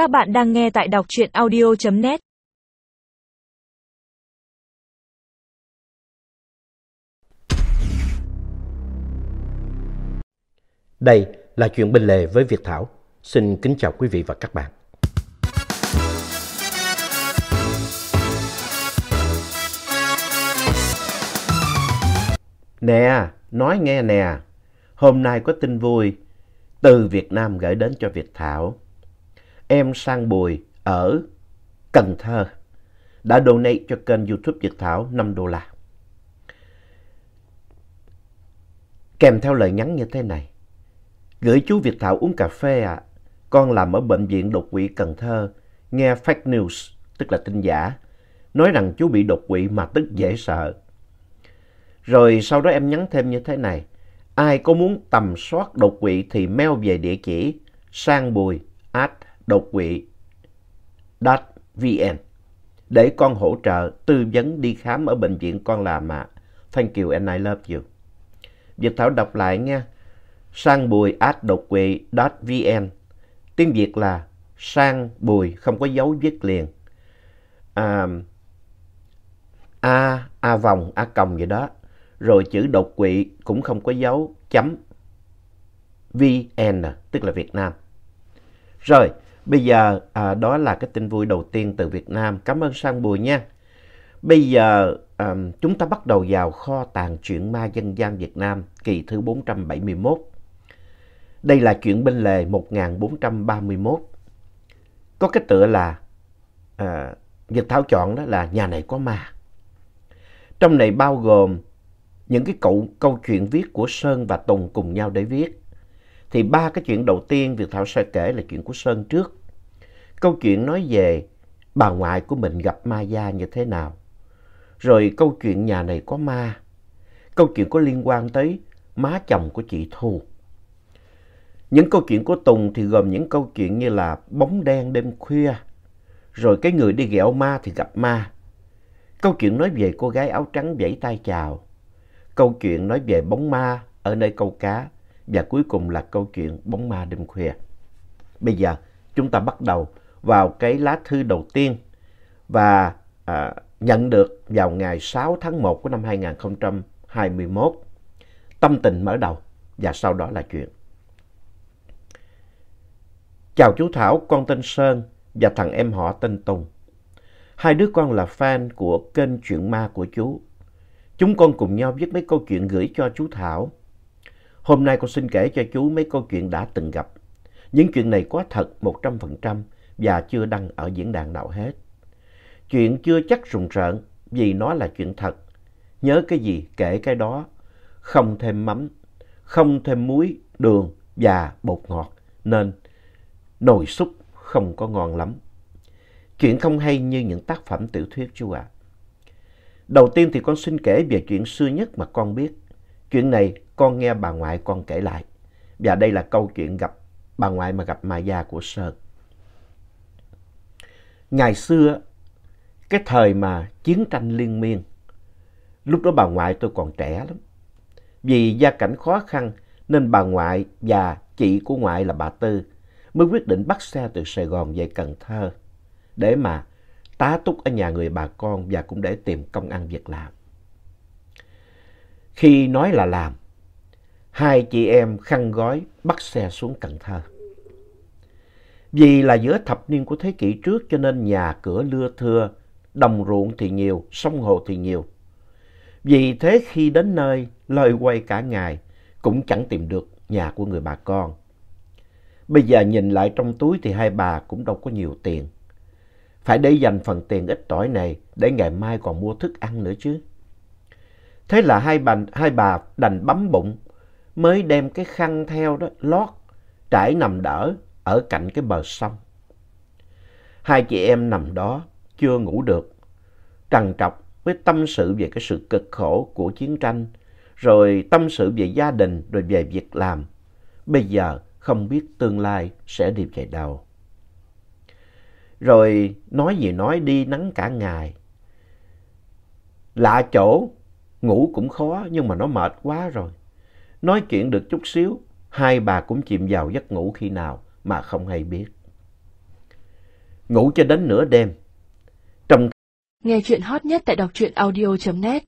Các bạn đang nghe tại đọc truyện audio.net Đây là chuyện bên lề với Việt Thảo. Xin kính chào quý vị và các bạn. Nè, nói nghe nè, hôm nay có tin vui từ Việt Nam gửi đến cho Việt Thảo. Em Sang Bùi ở Cần Thơ đã donate cho kênh YouTube Việt Thảo 5 đô la. Kèm theo lời nhắn như thế này. Gửi chú Việt Thảo uống cà phê ạ. À. Con làm ở bệnh viện đột quỵ Cần Thơ. Nghe fake news, tức là tin giả. Nói rằng chú bị đột quỵ mà tức dễ sợ. Rồi sau đó em nhắn thêm như thế này. Ai có muốn tầm soát đột quỵ thì mail về địa chỉ sang bùi đột quỵ vn để con hỗ trợ tư vấn đi khám ở bệnh viện con làm ạ. Thank you and I love you. Việt Thảo đọc lại nha. Sang bùi at đột quỵ vn Tiếng Việt là sang bùi không có dấu viết liền. À, a, a vòng, a còng vậy đó rồi chữ đột quỵ cũng không có dấu chấm VN, tức là Việt Nam. Rồi, bây giờ à, đó là cái tin vui đầu tiên từ Việt Nam. Cảm ơn Sang Bùi nha. Bây giờ à, chúng ta bắt đầu vào kho tàng truyện ma dân gian Việt Nam kỳ thứ 471. Đây là chuyện bên lề 1431. Có cái tựa là à, Việt Thảo chọn đó là nhà này có ma. Trong này bao gồm những cái câu, câu chuyện viết của Sơn và Tùng cùng nhau để viết. Thì ba cái chuyện đầu tiên Việt Thảo sẽ kể là chuyện của Sơn trước. Câu chuyện nói về bà ngoại của mình gặp ma gia như thế nào. Rồi câu chuyện nhà này có ma. Câu chuyện có liên quan tới má chồng của chị Thu. Những câu chuyện của Tùng thì gồm những câu chuyện như là bóng đen đêm khuya, rồi cái người đi ghẹo ma thì gặp ma. Câu chuyện nói về cô gái áo trắng vẫy tay chào, câu chuyện nói về bóng ma ở nơi câu cá và cuối cùng là câu chuyện bóng ma đêm khuya. Bây giờ chúng ta bắt đầu vào cái lá thư đầu tiên và à, nhận được vào ngày 6 tháng 1 của năm 2021. Tâm tình mở đầu và sau đó là chuyện. Chào chú Thảo, con tên Sơn và thằng em họ tên Tùng. Hai đứa con là fan của kênh Chuyện Ma của chú. Chúng con cùng nhau viết mấy câu chuyện gửi cho chú Thảo. Hôm nay con xin kể cho chú mấy câu chuyện đã từng gặp. Những chuyện này có thật 100% và chưa đăng ở diễn đàn nào hết. Chuyện chưa chắc rùng rợn vì nó là chuyện thật. Nhớ cái gì kể cái đó. Không thêm mắm, không thêm muối, đường và bột ngọt nên nồi súp không có ngon lắm. Chuyện không hay như những tác phẩm tiểu thuyết chú ạ. À. Đầu tiên thì con xin kể về chuyện xưa nhất mà con biết. Chuyện này con nghe bà ngoại con kể lại. Và đây là câu chuyện gặp bà ngoại mà gặp ma gia của Sơn. Ngày xưa, cái thời mà chiến tranh liên miên, lúc đó bà ngoại tôi còn trẻ lắm. Vì gia cảnh khó khăn nên bà ngoại và chị của ngoại là bà Tư mới quyết định bắt xe từ Sài Gòn về Cần Thơ để mà tá túc ở nhà người bà con và cũng để tìm công ăn việc làm. Khi nói là làm, hai chị em khăn gói bắt xe xuống Cần Thơ. Vì là giữa thập niên của thế kỷ trước cho nên nhà cửa lưa thưa, đồng ruộng thì nhiều, sông hồ thì nhiều. Vì thế khi đến nơi, lời quay cả ngày cũng chẳng tìm được nhà của người bà con. Bây giờ nhìn lại trong túi thì hai bà cũng đâu có nhiều tiền phải để dành phần tiền ít tỏi này để ngày mai còn mua thức ăn nữa chứ. Thế là hai bà, hai bà đành bấm bụng mới đem cái khăn theo đó lót trải nằm đỡ ở cạnh cái bờ sông. Hai chị em nằm đó chưa ngủ được, trằn trọc với tâm sự về cái sự cực khổ của chiến tranh, rồi tâm sự về gia đình, rồi về việc làm. Bây giờ không biết tương lai sẽ đi về đâu. Rồi nói gì nói đi nắng cả ngày. Lạ chỗ, ngủ cũng khó nhưng mà nó mệt quá rồi. Nói chuyện được chút xíu, hai bà cũng chìm vào giấc ngủ khi nào mà không hay biết. ngủ cho đến nửa đêm. Trong Nghe chuyện hot nhất tại đọc truyện audio.net